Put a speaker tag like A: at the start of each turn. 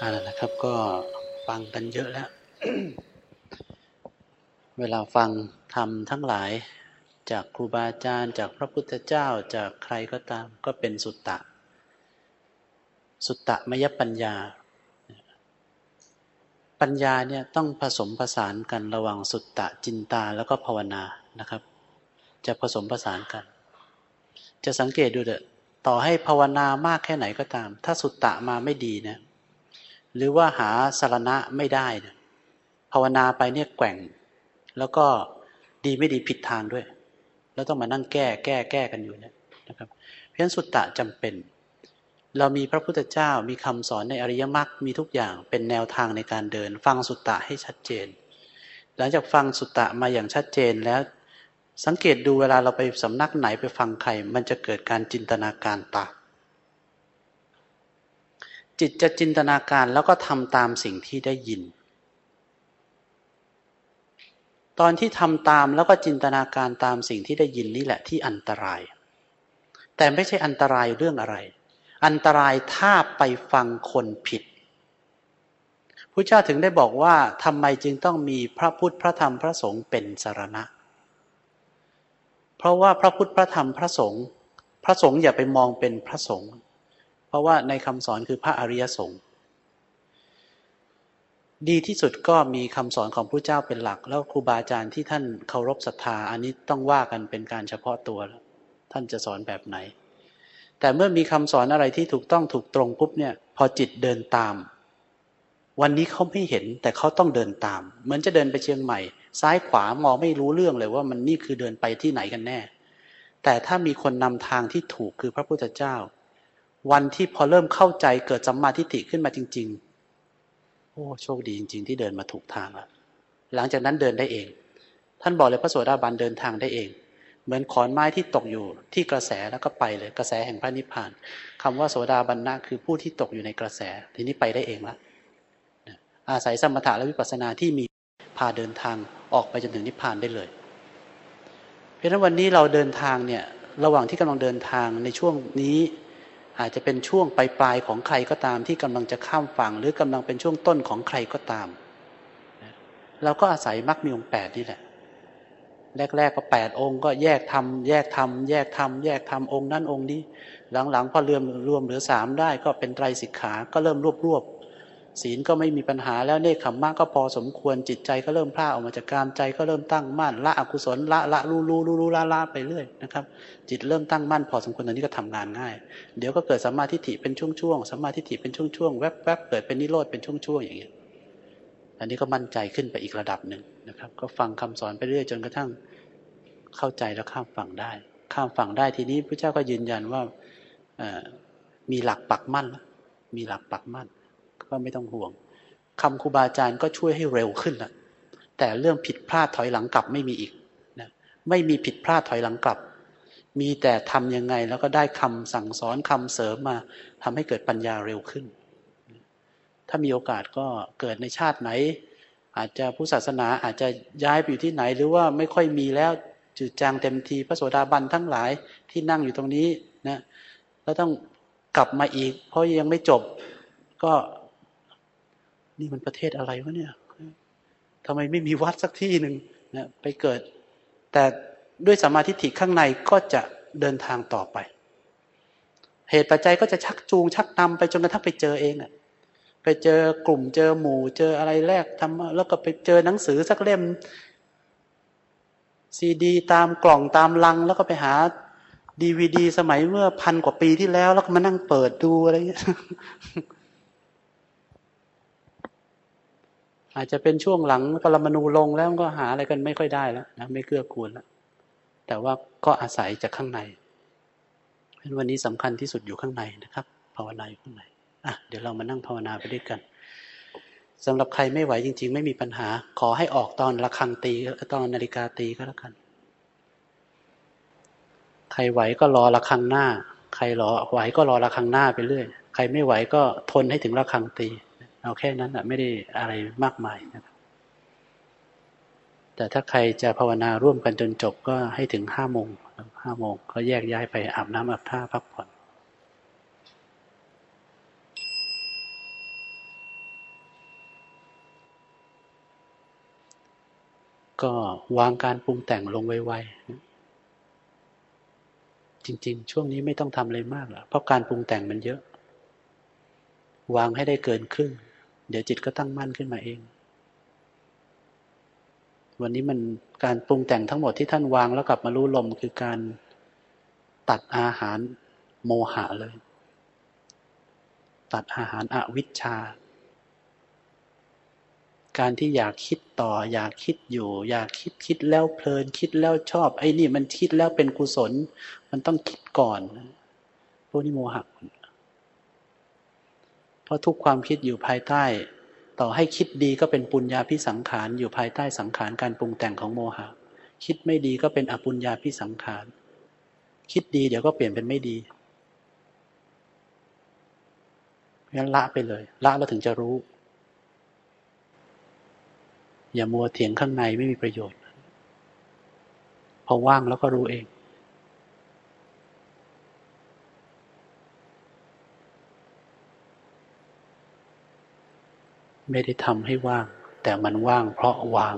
A: อ่านะครับก็ฟังกันเยอะแล้ว เวลาฟังทำทั้งหลาย จากครูบาอาจารย์ จากพระพุทธเจ้าจากใครก็ตามก็เป็นสุตตะ สุตตะมยปัญญา ปัญญาเนี่ยต้องผสมผสานกันระหว่างสุตตะจินตาแล้วก็ภาวนานะครับ จะผสมผสานกัน จะสังเกตดูเถอะต่อให้ภาวนามากแค่ไหนก็ตาม ถ้าสุตตะมาไม่ดีนะ หรือว่าหาสารณะไม่ได้นะภาวนาไปเนี่ยแกว่ง แล้วก็ดีไม่ดีผิดทางด้วย แล้วต้องมานั่งแก้แก้แก้กันอยู่เนี่ยนะครับเพราะฉะนั้นสุตตะจำเป็น เรามีพระพุทธเจ้ามีคำสอนในอริยมรรคมีทุกอย่างเป็นแนวทางในการเดิน ฟังสุตตะให้ชัดเจน หลังจากฟังสุตตะมาอย่างชัดเจนแล้ว สังเกตดูเวลาเราไปสำนักไหนไปฟังใคร มันจะเกิดการจินตนาการตาม จิตจะจินตนาการแล้วก็ทำตามสิ่งที่ได้ยิน ตอนที่ทำตามแล้วก็จินตนาการตามสิ่งที่ได้ยินนี่แหละที่อันตราย แต่ไม่ใช่อันตรายเรื่องอะไร อันตรายถ้าไปฟังคนผิดพระเจ้าถึงได้บอกว่าทำไมจึงต้องมีพระพุทธพระธรรมพระสงฆ์เป็นสารณะ เพราะว่าพระพุทธพระธรรมพระสงฆ์พระสงฆ์อย่าไปมองเป็นพระสงฆ์ เพราะว่าในคำสอนคือพระอริยสงฆ์ดีที่สุดก็มีคำสอนของพระเจ้าเป็นหลัก แล้วครูบาอาจารย์ที่ท่านเคารพศรัทธา อันนี้ต้องว่ากันเป็นการเฉพาะตัวแล้วท่านจะสอนแบบไหน แต่เมื่อมีคำสอนอะไรที่ถูกต้องถูกตรงปุ๊บเนี่ย พอจิตเดินตาม วันนี้เขาไม่เห็นแต่เขาต้องเดินตาม เหมือนจะเดินไปเชียงใหม่ ซ้ายขวามองไม่รู้เรื่องเลยว่ามันนี่คือเดินไปที่ไหนกันแน่ แต่ถ้ามีคนนำทางที่ถูกคือพระพุทธเจ้า วันที่พอเริ่มเข้าใจเกิดสัมมาทิฏฐิขึ้นมาจริง ๆ โอ้โชคดีจริง ๆ ที่เดินมาถูกทางแล้วหลังจากนั้นเดินได้เอง ท่านบอกเลยพระโสดาบันเดินทางได้เอง เหมือนขอนไม้ที่ตกอยู่ที่กระแสแล้วก็ไปเลยกระแสแห่งพระนิพพานคำว่าโสดาบันนะคือผู้ที่ตกอยู่ในกระแสทีนี้ไปได้เองละอาศัยสมถะและวิปัสสนาที่มีพาเดินทางออกไปจนถึงนิพพานได้เลย เพราะฉะนั้นวันนี้เราเดินทางเนี่ยระหว่างที่กำลังเดินทางในช่วงนี้ อาจจะเป็นช่วงปลายปลายของใครก็ตามที่กำลังจะข้ามฝั่ง หรือกำลังเป็นช่วงต้นของใครก็ตาม เราก็อาศัยมรรคมีองค์แปดนี่แหละ แรก ๆ ก็แปดองค์ก็แยกทำแยกทำแยกทำแยกทำองค์นั้นองค์นี้ หลังๆพอเรื่มรวมเหลือสามได้ก็เป็นไตรสิกขา ก็เริ่มรวบรวบ ศีลก็ไม่มีปัญหาแล้วเนคขมมากก็พอสมควรจิตใจก็เริ่มพลาออกมาจากกามใจก็เริ่มตั้งมั่นละอกุศลละละรู้รู้รู้รู้ละละไปเรื่อยนะครับ จิตเริ่มตั้งมั่นพอสมควรตอนนี้ก็ทำงานง่าย เดี๋ยวก็เกิดสัมมาทิฏฐิเป็นช่วงๆสัมมาทิฏฐิเป็นช่วงๆแวบๆเกิดเป็นนิโรธเป็นช่วงๆอย่างเงี้ยอันนี้ก็มั่นใจขึ้นไปอีกระดับหนึ่งนะครับ ก็ฟังคำสอนไปเรื่อยจนกระทั่งเข้าใจแล้วข้ามฝั่งได้ ข้ามฝั่งได้ทีนี้พระเจ้าก็ยืนยันว่ามีหลักปักมั่น มีหลักปักมั่น ก็ไม่ต้องห่วงคำครูบาอาจารย์ก็ช่วยให้เร็วขึ้นละแต่เรื่องผิดพลาดถอยหลังกลับไม่มีอีกนะไม่มีผิดพลาดถอยหลังกลับ มีแต่ทํำยังไงแล้วก็ได้คำสั่งสอนคำเสริมมาทำให้เกิดปัญญาเร็วขึ้น ถ้ามีโอกาสก็เกิดในชาติไหน อาจจะผู้ศาสนาอาจจะย้ายไปอยู่ที่ไหน หรือว่าไม่ค่อยมีแล้วจืดจางเต็มทีพระโสดาบันทั้งหลายที่นั่งอยู่ตรงนี้นะแล้วต้องกลับมาอีก เพราะยังไม่จบ ก็ นี่มันประเทศอะไรวะเนี่ยทำไมไม่มีวัดสักที่หนึ่งนะไปเกิด แต่ด้วยสมาธิฐิข้างในก็จะเดินทางต่อไป เหตุปัจจัยก็จะชักจูง ชักนำไปจนกระทั่งไปเจอเองอะไปเจอกลุ่มเจอหมู่เจออะไรแรกทำแล้วก็ไปเจอหนังสือสักเล่มซีดี ตามกล่องตามลัง แล้วก็ไปหาดีวีดีสมัยเมื่อพันกว่าปีที่แล้ว แล้วก็มานั่งเปิดดูอะไรเงี้ย อาจจะเป็นช่วงหลังปรมาณูลงแล้วก็หาอะไรกันไม่ค่อยได้แล้วนะไม่เกื้อกูลแล้วแต่ว่าก็อาศัยจากข้างในเพราะวันนี้สำคัญที่สุดอยู่ข้างในนะครับ ภาวนาอยู่ข้างในอะเดี๋ยวเรามานั่งภาวนาไปด้วยกันสำหรับใครไม่ไหวจริง ๆ ไม่มีปัญหา ขอให้ออกตอนระฆังตีตอนนาฬิกาตีก็แล้วกัน ใครไหวก็รอระฆังหน้า ใครรอไหวก็รอระฆังหน้าไปเรื่อย ใครไม่ไหวก็ทนให้ถึงระฆังตี เอาแค่นั้นนะไม่ได้อะไรมากมายนะครับ แต่ถ้าใครจะภาวนาร่วมกันจนจบก็ให้ถึงห้าโมงห้าโมงก็แยกย้ายไปอาบน้ำอาบท่าพักผ่อนก็วางการปรุงแต่งลงไวๆ จริง ๆ ช่วงนี้ไม่ต้องทำอะไรมากหรอกเพราะการปรุงแต่งมันเยอะ วางให้ได้เกินครึ่ง เดี๋ยวจิตก็ตั้งมั่นขึ้นมาเอง วันนี้มันการปรุงแต่งทั้งหมดที่ท่านวางแล้วกลับมารู้ลมคือการตัดอาหารโมหะเลย ตัดอาหารอวิชชา การที่อยากคิดต่อ อยากคิดอยู่ อยากคิดคิดแล้วเพลินคิดแล้วชอบ ไอ้นี่มันคิดแล้วเป็นกุศล มันต้องคิดก่อนพวกนี้โมหะ เพราะทุกความคิดอยู่ภายใต้ ต่อให้คิดดีก็เป็นปุญญาพิสังขารอยู่ภายใต้สังขารการปรุงแต่งของโมหะ คิดไม่ดีก็เป็นอปุญญาพิสังขาร คิดดีเดี๋ยวก็เปลี่ยนเป็นไม่ดีเพราะฉะนั้นละไปเลย ละแล้วถึงจะรู้ อย่ามัวเถียงข้างในไม่มีประโยชน์ พอว่างแล้วก็รู้เอง ไม่ได้ทำให้ว่าง แต่มันว่างเพราะวาง